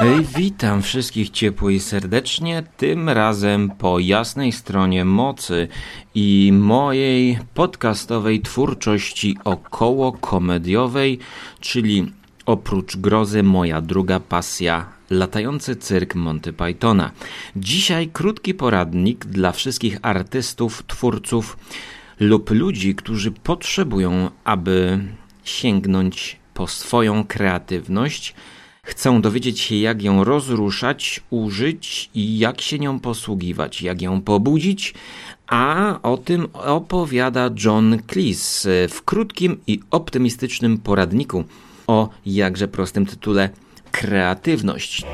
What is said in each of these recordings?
Ej, witam wszystkich ciepło i serdecznie, tym razem po jasnej stronie mocy i mojej podcastowej twórczości około komediowej, czyli oprócz grozy moja druga pasja latający cyrk Monty Pythona. Dzisiaj krótki poradnik dla wszystkich artystów, twórców lub ludzi, którzy potrzebują, aby sięgnąć po swoją kreatywność, chcą dowiedzieć się, jak ją rozruszać, użyć i jak się nią posługiwać, jak ją pobudzić, a o tym opowiada John Cleese w krótkim i optymistycznym poradniku o jakże prostym tytule Kreatywność.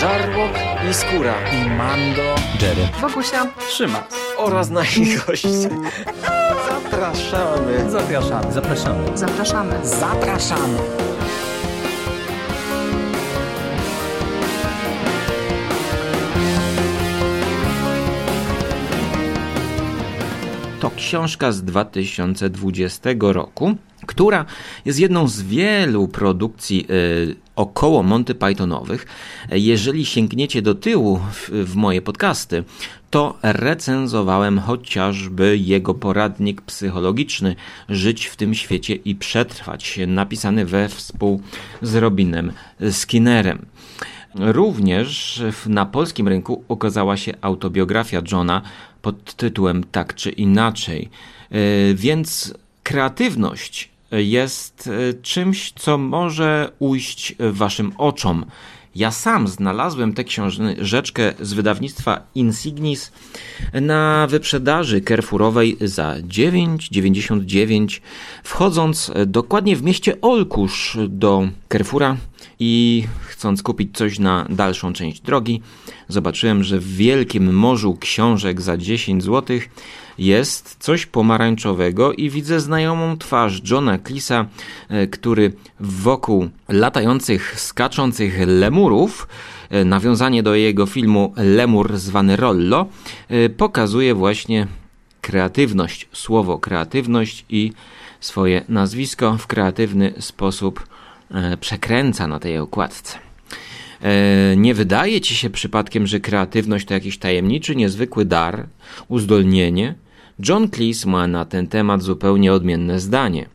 Żarłok i skóra. I Mando, Jerry, Wokusia, Trzyma. oraz nasi goście. Zapraszamy. Zapraszamy. zapraszamy. Zapraszamy. Zapraszamy. Książka z 2020 roku, która jest jedną z wielu produkcji y, około Monty Pythonowych. Jeżeli sięgniecie do tyłu w, w moje podcasty, to recenzowałem chociażby jego poradnik psychologiczny Żyć w tym świecie i przetrwać, napisany we współ z Robinem Skinnerem. Również na polskim rynku ukazała się autobiografia Johna pod tytułem Tak czy inaczej. E, Więc kreatywność jest e, czymś, co może ujść waszym oczom. Ja sam znalazłem tę książeczkę z wydawnictwa Insignis na wyprzedaży Carrefourowej za 9,99 wchodząc dokładnie w mieście Olkusz do Carrefoura i chcąc kupić coś na dalszą część drogi, zobaczyłem, że w wielkim morzu książek za 10 zł jest coś pomarańczowego i widzę znajomą twarz Johna Cleesa, e, który wokół latających, skaczących lemurów, e, nawiązanie do jego filmu Lemur zwany Rollo, e, pokazuje właśnie kreatywność, słowo kreatywność i swoje nazwisko w kreatywny sposób przekręca na tej okładce. E, Nie wydaje ci się przypadkiem, że kreatywność to jakiś tajemniczy, niezwykły dar, uzdolnienie? John Cleese ma na ten temat zupełnie odmienne zdanie.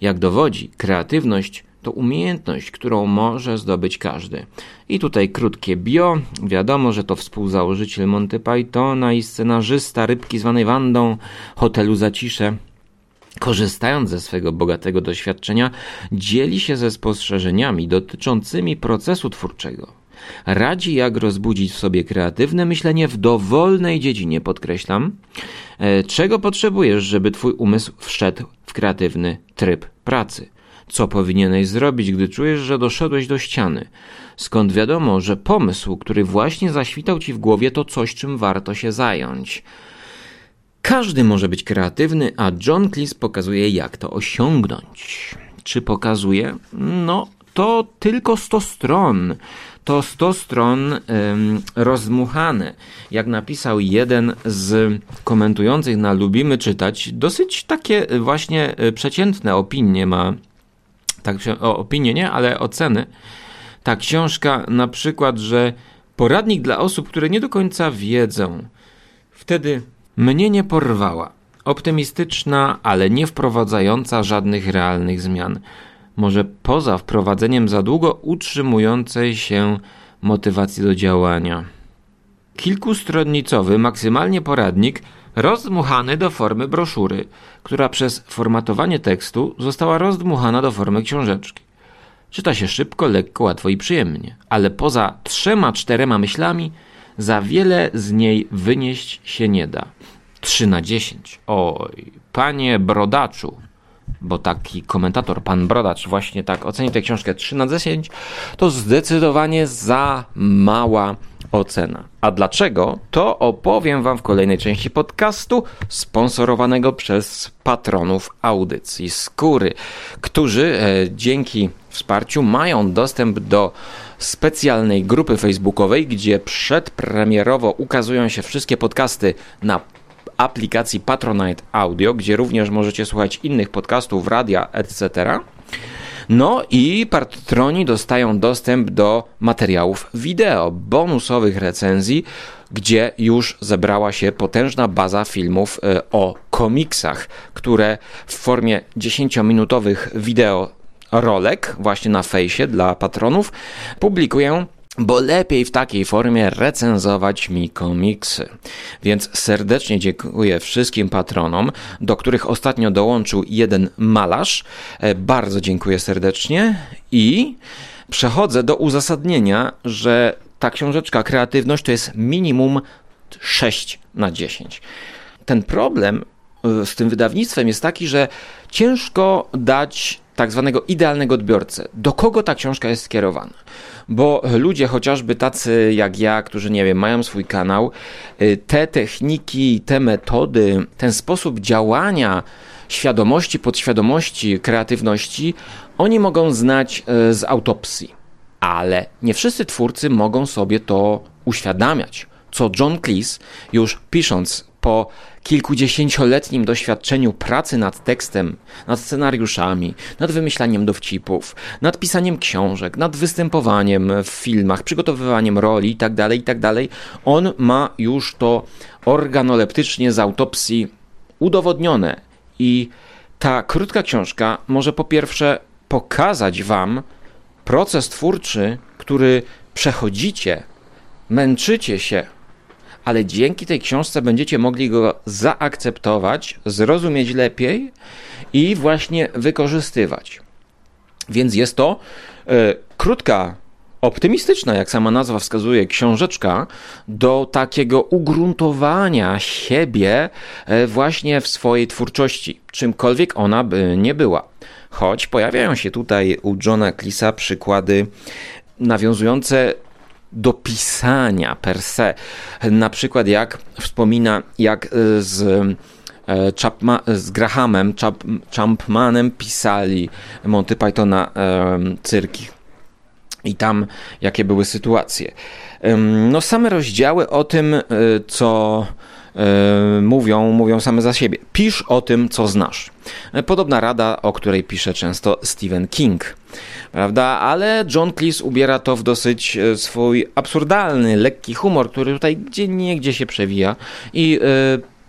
Jak dowodzi, kreatywność to umiejętność, którą może zdobyć każdy. I tutaj krótkie bio. Wiadomo, że to współzałożyciel Monty Pythona i scenarzysta rybki zwanej Wandą, hotelu Zacisze. Korzystając ze swego bogatego doświadczenia, dzieli się ze spostrzeżeniami dotyczącymi procesu twórczego. Radzi, jak rozbudzić w sobie kreatywne myślenie w dowolnej dziedzinie, podkreślam. E, Czego potrzebujesz, żeby twój umysł wszedł w kreatywny tryb pracy? Co powinieneś zrobić, gdy czujesz, że doszedłeś do ściany? Skąd wiadomo, że pomysł, który właśnie zaświtał ci w głowie, to coś, czym warto się zająć? Każdy może być kreatywny, a John Cleese pokazuje, jak to osiągnąć. Czy pokazuje? No, to tylko 100 stron. To 100 stron ym, rozmuchane. Jak napisał jeden z komentujących na Lubimy Czytać, dosyć takie właśnie y, przeciętne opinie ma. Tak, o, opinie nie, ale oceny. Ta książka na przykład, że poradnik dla osób, które nie do końca wiedzą. Wtedy mnie nie porwała. Optymistyczna, ale nie wprowadzająca żadnych realnych zmian. Może poza wprowadzeniem za długo utrzymującej się motywacji do działania. Kilkustronicowy, maksymalnie poradnik, rozdmuchany do formy broszury, która przez formatowanie tekstu została rozdmuchana do formy książeczki. Czyta się szybko, lekko, łatwo i przyjemnie, ale poza trzema, czterema myślami za wiele z niej wynieść się nie da. 3 na 10. Oj, panie brodaczu, bo taki komentator, pan Brodacz, właśnie tak oceni tę książkę 3 na 10, to zdecydowanie za mała ocena. A dlaczego? To opowiem Wam w kolejnej części podcastu sponsorowanego przez patronów audycji Skóry, którzy e, dzięki wsparciu mają dostęp do specjalnej grupy facebookowej, gdzie przedpremierowo ukazują się wszystkie podcasty na aplikacji Patronite Audio, gdzie również możecie słuchać innych podcastów, radia, etc. No i patroni dostają dostęp do materiałów wideo, bonusowych recenzji, gdzie już zebrała się potężna baza filmów e, o komiksach, które w formie 10-minutowych wideo rolek właśnie na fejsie dla patronów publikuję bo lepiej w takiej formie recenzować mi komiksy. Więc serdecznie dziękuję wszystkim patronom, do których ostatnio dołączył jeden malarz. E, bardzo dziękuję serdecznie i przechodzę do uzasadnienia, że ta książeczka Kreatywność to jest minimum 6 na 10. Ten problem z tym wydawnictwem jest taki, że ciężko dać tak zwanego idealnego odbiorcę. Do kogo ta książka jest skierowana? Bo ludzie, chociażby tacy jak ja, którzy nie wiem, mają swój kanał, y, te techniki, te metody, ten sposób działania świadomości, podświadomości, kreatywności, oni mogą znać y, z autopsji. Ale nie wszyscy twórcy mogą sobie to uświadamiać. Co John Cleese, już pisząc po kilkudziesięcioletnim doświadczeniu pracy nad tekstem, nad scenariuszami, nad wymyślaniem dowcipów, nad pisaniem książek, nad występowaniem w filmach, przygotowywaniem roli itd., tak itd., tak on ma już to organoleptycznie z autopsji udowodnione. I ta krótka książka może po pierwsze pokazać Wam proces twórczy, który przechodzicie, męczycie się, ale dzięki tej książce będziecie mogli go zaakceptować, zrozumieć lepiej i właśnie wykorzystywać. Więc jest to e, krótka, optymistyczna, jak sama nazwa wskazuje, książeczka do takiego ugruntowania siebie e, właśnie w swojej twórczości, czymkolwiek ona by nie była. Choć pojawiają się tutaj u Johna Clisa przykłady nawiązujące do pisania per se. Na przykład jak wspomina, jak e, z e, Chapma, z Grahamem, Chap, Champmanem pisali Monty Pythona e, cyrki. I tam jakie były sytuacje. No same rozdziały o tym, co mówią, mówią same za siebie. Pisz o tym, co znasz. Podobna rada, o której pisze często Stephen King prawda? Ale John Cleese ubiera to w dosyć e, swój absurdalny, lekki humor, który tutaj gdzie niegdzie się przewija i yy,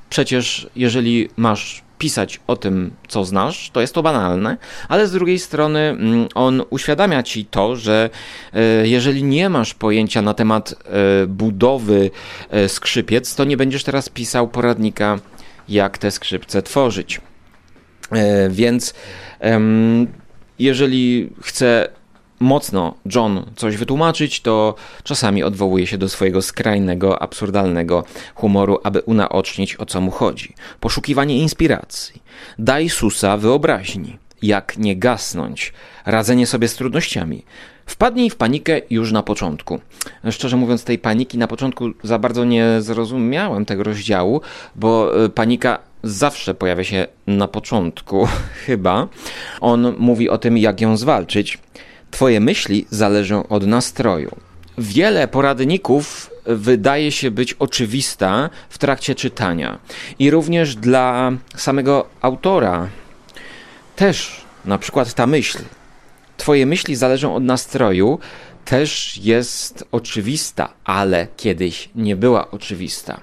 przecież jeżeli masz pisać o tym, co znasz, to jest to banalne, ale z drugiej strony mm, on uświadamia ci to, że e, jeżeli nie masz pojęcia na temat budowy skrzypiec, to nie będziesz teraz pisał poradnika, jak te skrzypce tworzyć. Więc jeżeli chce mocno John coś wytłumaczyć, to czasami odwołuje się do swojego skrajnego, absurdalnego humoru, aby unaocznić o co mu chodzi. Poszukiwanie inspiracji. Daj susa wyobraźni. Jak nie gasnąć. Radzenie sobie z trudnościami. Wpadnij w panikę już na początku. Szczerze mówiąc, tej paniki na początku za bardzo nie zrozumiałem tego rozdziału, bo e, panika zawsze pojawia się na początku, chyba. On mówi o tym, jak ją zwalczyć. Twoje myśli zależą od nastroju. Wiele poradników wydaje się być oczywista w trakcie czytania. I również dla samego autora też na przykład ta myśl. Twoje myśli zależą od nastroju, też jest oczywista, ale kiedyś nie była oczywista.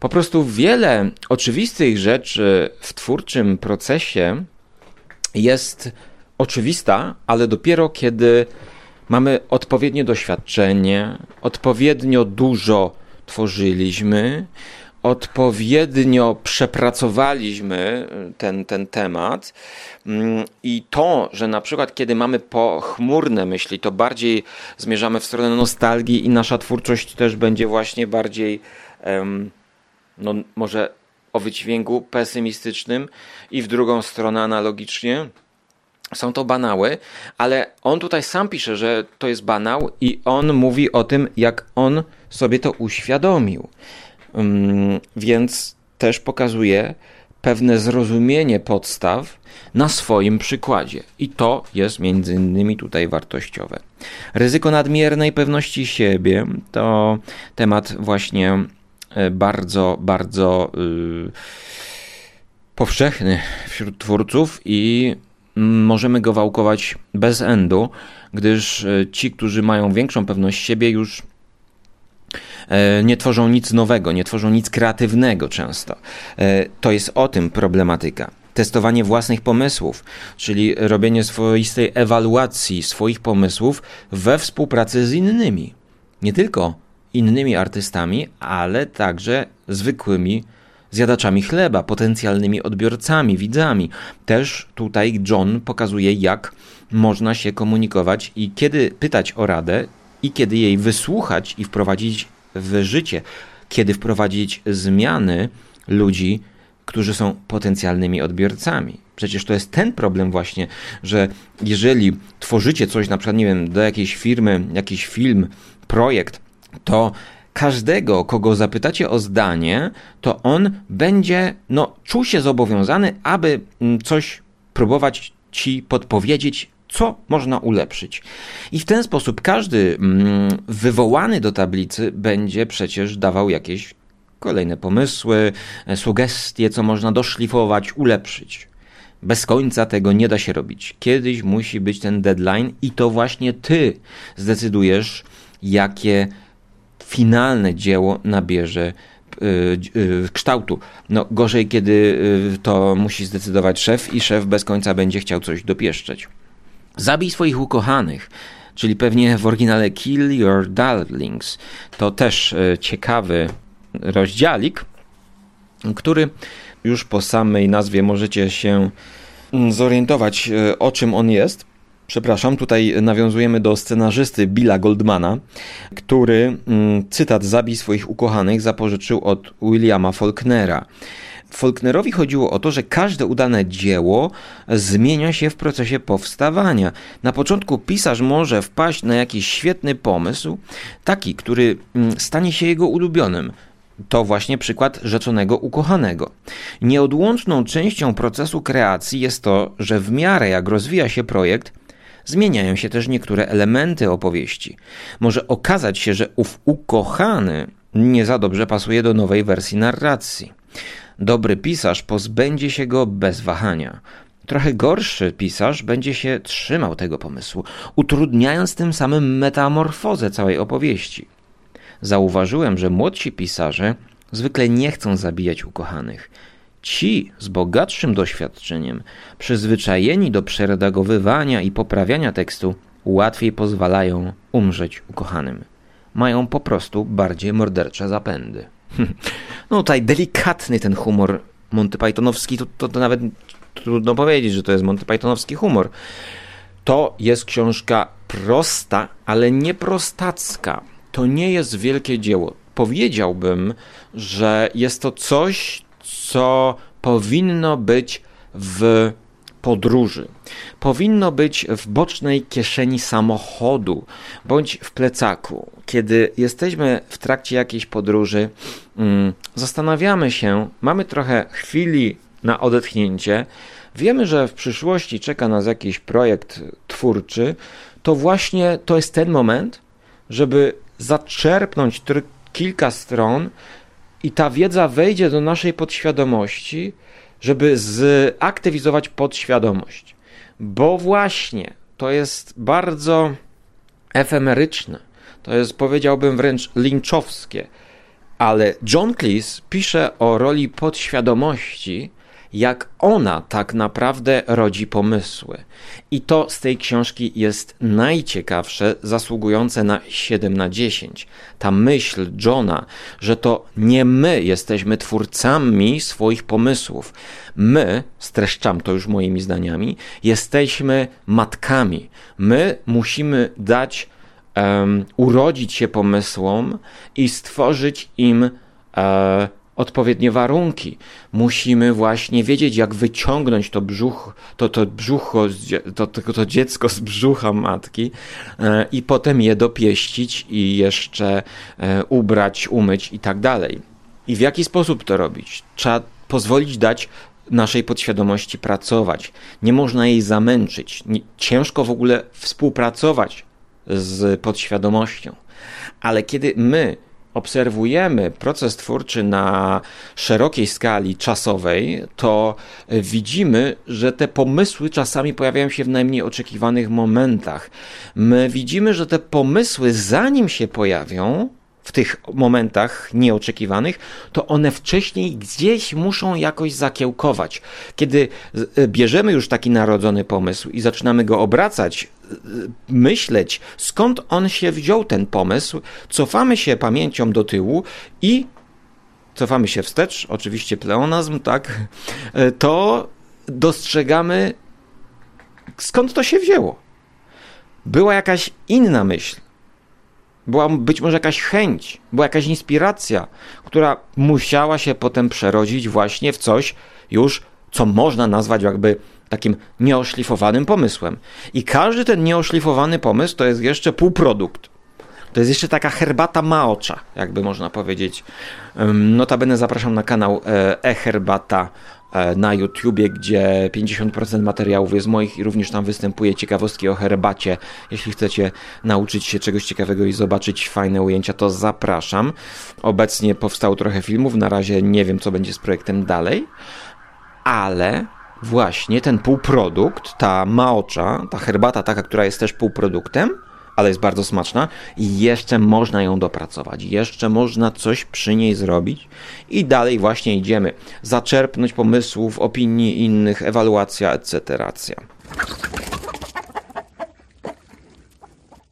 Po prostu wiele oczywistych rzeczy w twórczym procesie jest oczywista, ale dopiero kiedy mamy odpowiednie doświadczenie, odpowiednio dużo tworzyliśmy, odpowiednio przepracowaliśmy ten, ten temat mm, i to, że na przykład kiedy mamy pochmurne myśli, to bardziej zmierzamy w stronę nostalgii i nasza twórczość też będzie właśnie bardziej no może o wydźwięku pesymistycznym i w drugą stronę analogicznie. Są to banały, ale on tutaj sam pisze, że to jest banał i on mówi o tym, jak on sobie to uświadomił. Um, więc też pokazuje pewne zrozumienie podstaw na swoim przykładzie. I to jest między innymi tutaj wartościowe. Ryzyko nadmiernej pewności siebie to temat właśnie E, bardzo, bardzo yy, powszechny wśród twórców i możemy go wałkować bez endu, gdyż e, ci, którzy mają większą pewność siebie, już e, nie tworzą nic nowego, nie tworzą nic kreatywnego często. E, to jest o tym problematyka. Testowanie własnych pomysłów, czyli robienie swoistej ewaluacji swoich pomysłów we współpracy z innymi. Nie tylko innymi artystami, ale także zwykłymi zjadaczami chleba, potencjalnymi odbiorcami, widzami. Też tutaj John pokazuje, jak można się komunikować i kiedy pytać o radę, i kiedy jej wysłuchać i wprowadzić w życie, kiedy wprowadzić zmiany ludzi, którzy są potencjalnymi odbiorcami. Przecież to jest ten problem właśnie, że jeżeli tworzycie coś, na przykład, nie wiem, do jakiejś firmy, jakiś film, projekt, to każdego, kogo zapytacie o zdanie, to on będzie no, czuł się zobowiązany, aby mm, coś próbować ci podpowiedzieć, co można ulepszyć. I w ten sposób każdy mm, wywołany do tablicy będzie przecież dawał jakieś kolejne pomysły, e, sugestie, co można doszlifować, ulepszyć. Bez końca tego nie da się robić. Kiedyś musi być ten deadline i to właśnie ty zdecydujesz, jakie finalne dzieło nabierze y, y, kształtu. No gorzej, kiedy y, to musi zdecydować szef i szef bez końca będzie chciał coś dopieszczeć. Zabij swoich ukochanych, czyli pewnie w oryginale Kill Your Darlings. To też ciekawy rozdziałik, który już po samej nazwie możecie się mm, zorientować, o czym on jest. Przepraszam, tutaj nawiązujemy do scenarzysty Billa Goldmana, który, mm, cytat, zabij swoich ukochanych zapożyczył od Williama Faulknera. Faulknerowi chodziło o to, że każde udane dzieło zmienia się w procesie powstawania. Na początku pisarz może wpaść na jakiś świetny pomysł, taki, który mm, stanie się jego ulubionym. To właśnie przykład rzeczonego ukochanego. Nieodłączną częścią procesu kreacji jest to, że w miarę jak rozwija się projekt, zmieniają się też niektóre elementy opowieści. Może okazać się, że ów ukochany nie za dobrze pasuje do nowej wersji narracji. Dobry pisarz pozbędzie się go bez wahania. Trochę gorszy pisarz będzie się trzymał tego pomysłu, utrudniając tym samym metamorfozę całej opowieści. Zauważyłem, że młodsi pisarze zwykle nie chcą zabijać ukochanych. Ci z bogatszym doświadczeniem, przyzwyczajeni do przeredagowywania i poprawiania tekstu, łatwiej pozwalają umrzeć ukochanym. Mają po prostu bardziej mordercze zapędy. No tutaj delikatny ten humor Monty Pythonowski, to, to, to nawet trudno powiedzieć, że to jest Monty Pythonowski humor. To jest książka prosta, ale nie prostacka. To nie jest wielkie dzieło. Powiedziałbym, że jest to coś, co powinno być w podróży. Powinno być w bocznej kieszeni samochodu bądź w plecaku. Kiedy jesteśmy w trakcie jakiejś podróży, mm, zastanawiamy się, mamy trochę chwili na odetchnięcie, wiemy, że w przyszłości czeka nas jakiś projekt twórczy, to właśnie to jest ten moment, żeby zaczerpnąć kilka stron i ta wiedza wejdzie do naszej podświadomości, żeby zaktywizować podświadomość. Bo właśnie to jest bardzo efemeryczne. To jest, powiedziałbym, wręcz linczowskie. Ale John Cleese pisze o roli podświadomości jak ona tak naprawdę rodzi pomysły. I to z tej książki jest najciekawsze, zasługujące na 7 na 10. Ta myśl Johna, że to nie my jesteśmy twórcami swoich pomysłów. My, streszczam to już moimi zdaniami, jesteśmy matkami. My musimy dać, um, urodzić się pomysłom i stworzyć im um, odpowiednie warunki. Musimy właśnie wiedzieć, jak wyciągnąć to brzuch, to, to brzucho, to, to, to dziecko z brzucha matki e, i potem je dopieścić i jeszcze e, ubrać, umyć i tak dalej. I w jaki sposób to robić? Trzeba pozwolić dać naszej podświadomości pracować. Nie można jej zamęczyć. Ciężko w ogóle współpracować z podświadomością. Ale kiedy my obserwujemy proces twórczy na szerokiej skali czasowej, to widzimy, że te pomysły czasami pojawiają się w najmniej oczekiwanych momentach. My widzimy, że te pomysły, zanim się pojawią, w tych momentach nieoczekiwanych, to one wcześniej gdzieś muszą jakoś zakiełkować. Kiedy e, bierzemy już taki narodzony pomysł i zaczynamy go obracać, e, myśleć, skąd on się wziął, ten pomysł, cofamy się pamięcią do tyłu i cofamy się wstecz, oczywiście pleonazm, tak, e, to dostrzegamy, skąd to się wzięło. Była jakaś inna myśl była być może jakaś chęć, była jakaś inspiracja, która musiała się potem przerodzić właśnie w coś już, co można nazwać jakby takim nieoszlifowanym pomysłem. I każdy ten nieoszlifowany pomysł to jest jeszcze półprodukt. To jest jeszcze taka herbata maocza, jakby można powiedzieć. Notabene zapraszam na kanał e, e-herbata na YouTubie, gdzie 50% materiałów jest moich i również tam występuje ciekawostki o herbacie. Jeśli chcecie nauczyć się czegoś ciekawego i zobaczyć fajne ujęcia, to zapraszam. Obecnie powstało trochę filmów, na razie nie wiem, co będzie z projektem dalej, ale właśnie ten półprodukt, ta maocza, ta herbata taka, która jest też półproduktem, ale jest bardzo smaczna i jeszcze można ją dopracować, jeszcze można coś przy niej zrobić i dalej właśnie idziemy. Zaczerpnąć pomysłów, opinii innych, ewaluacja, etc.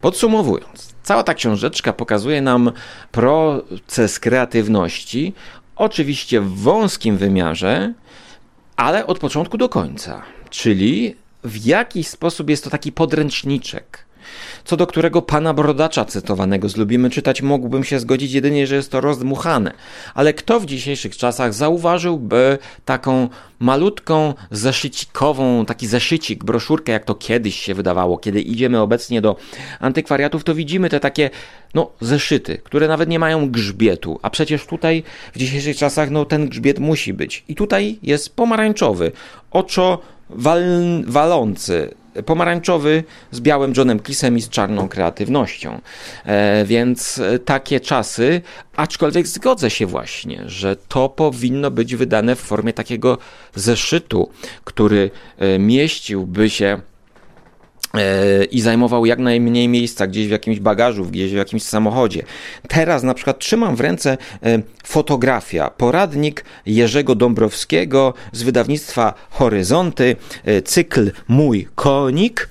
Podsumowując, cała ta książeczka pokazuje nam proces kreatywności, oczywiście w wąskim wymiarze, ale od początku do końca. Czyli w jakiś sposób jest to taki podręczniczek co do którego pana brodacza cytowanego z Lubimy czytać mógłbym się zgodzić jedynie, że jest to rozdmuchane. Ale kto w dzisiejszych czasach zauważyłby taką malutką zeszycikową, taki zeszycik, broszurkę, jak to kiedyś się wydawało, kiedy idziemy obecnie do antykwariatów, to widzimy te takie, no, zeszyty, które nawet nie mają grzbietu, a przecież tutaj w dzisiejszych czasach, no, ten grzbiet musi być. I tutaj jest pomarańczowy, oczo wal, walący, pomarańczowy z białym Johnem Cleese'em i z czarną kreatywnością. E, więc e, takie czasy, aczkolwiek zgodzę się właśnie, że to powinno być wydane w formie takiego zeszytu, który e, mieściłby się i zajmował jak najmniej miejsca gdzieś w jakimś bagażu, gdzieś w jakimś samochodzie. Teraz na przykład trzymam w ręce fotografia, poradnik Jerzego Dąbrowskiego z wydawnictwa Horyzonty, cykl Mój Konik.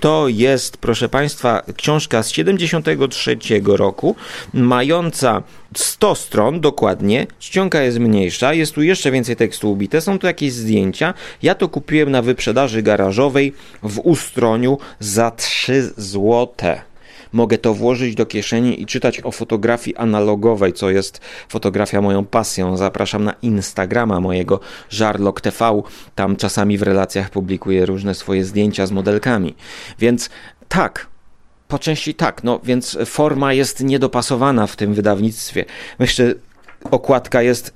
To jest, proszę Państwa, książka z 73 roku, mająca 100 stron dokładnie, czcionka jest mniejsza, jest tu jeszcze więcej tekstu ubite, są tu jakieś zdjęcia. Ja to kupiłem na wyprzedaży garażowej w Ustroniu za 3 złote mogę to włożyć do kieszeni i czytać o fotografii analogowej, co jest fotografia moją pasją. Zapraszam na Instagrama mojego Żarlok TV. Tam czasami w relacjach publikuję różne swoje zdjęcia z modelkami. Więc tak, po części tak, no więc forma jest niedopasowana w tym wydawnictwie. Myślę, okładka jest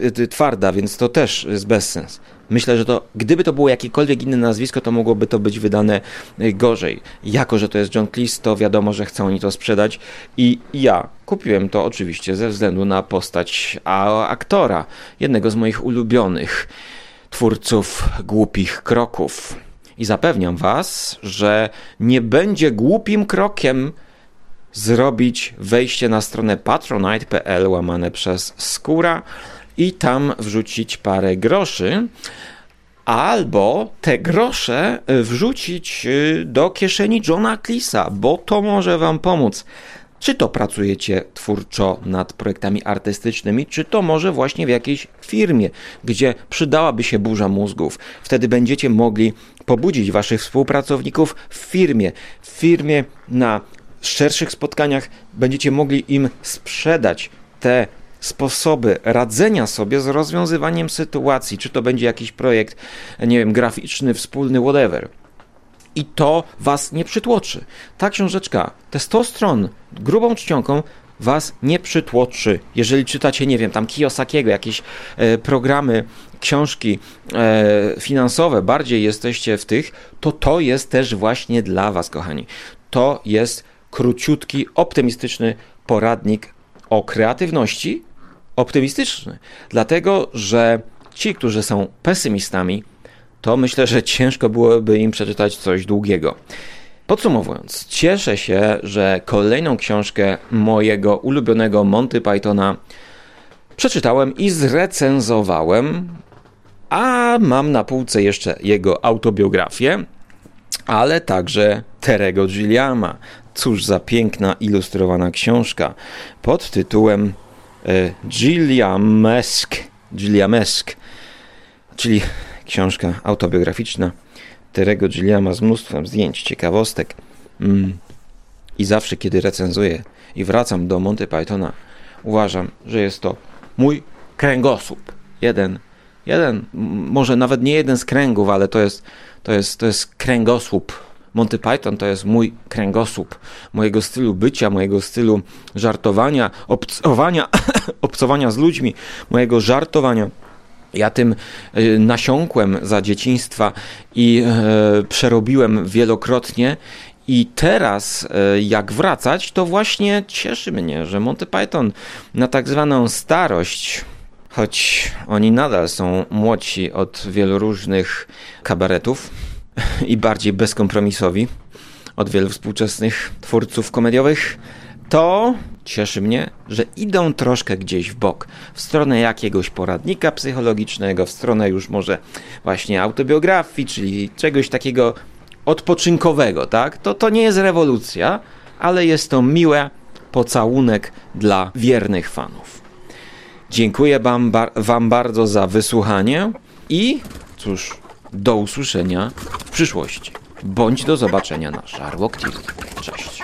y, y, twarda, więc to też jest bezsens. Myślę, że to, gdyby to było jakiekolwiek inne nazwisko, to mogłoby to być wydane y, gorzej. Jako, że to jest John Cleese, to wiadomo, że chcą oni to sprzedać i ja kupiłem to oczywiście ze względu na postać a aktora, jednego z moich ulubionych twórców głupich kroków. I zapewniam Was, że nie będzie głupim krokiem zrobić wejście na stronę patronite.pl łamane przez skóra i tam wrzucić parę groszy, albo te grosze wrzucić y, do kieszeni Johna Cleesa, bo to może Wam pomóc. Czy to pracujecie twórczo nad projektami artystycznymi, czy to może właśnie w jakiejś firmie, gdzie przydałaby się burza mózgów. Wtedy będziecie mogli pobudzić waszych współpracowników w firmie. W firmie na szerszych spotkaniach będziecie mogli im sprzedać te sposoby radzenia sobie z rozwiązywaniem sytuacji, czy to będzie jakiś projekt, nie wiem, graficzny, wspólny, whatever. I to was nie przytłoczy. Ta książeczka, te 100 stron grubą czcionką was nie przytłoczy. Jeżeli czytacie, nie wiem, tam Kiyosakiego, jakieś e, programy, książki e, finansowe, bardziej jesteście w tych, to to jest też właśnie dla was, kochani. To jest króciutki, optymistyczny poradnik o kreatywności. Optymistyczny, dlatego że ci, którzy są pesymistami, to myślę, że ciężko byłoby im przeczytać coś długiego. Podsumowując, cieszę się, że kolejną książkę mojego ulubionego Monty Pythona przeczytałem i zrecenzowałem, a mam na półce jeszcze jego autobiografię, ale także Terego Gilliama. Cóż za piękna, ilustrowana książka pod tytułem Gilliamesk, Gilliamesk, czyli książka autobiograficzna Terego Gilliama z mnóstwem zdjęć, ciekawostek. Mm. I zawsze, kiedy recenzuję i wracam do Monty Pythona, uważam, że jest to mój kręgosłup. Jeden, jeden, może nawet nie jeden z kręgów, ale to jest, to jest, to jest kręgosłup. Monty Python to jest mój kręgosłup, mojego stylu bycia, mojego stylu żartowania, obcowania, obcowania z ludźmi, mojego żartowania. Ja tym e, nasiąkłem za dzieciństwa i e, przerobiłem wielokrotnie. I teraz, e, jak wracać, to właśnie cieszy mnie, że Monty Python na tak zwaną starość, choć oni nadal są młodsi od wielu różnych kabaretów i bardziej bezkompromisowi od wielu współczesnych twórców komediowych, to cieszy mnie, że idą troszkę gdzieś w bok, w stronę jakiegoś poradnika psychologicznego, w stronę już może właśnie autobiografii, czyli czegoś takiego odpoczynkowego, tak? To, to nie jest rewolucja, ale jest to miłe pocałunek dla wiernych fanów. Dziękuję wam, wam bardzo za wysłuchanie i cóż, do usłyszenia w przyszłości. Bądź do zobaczenia na Sharlock TV. Cześć.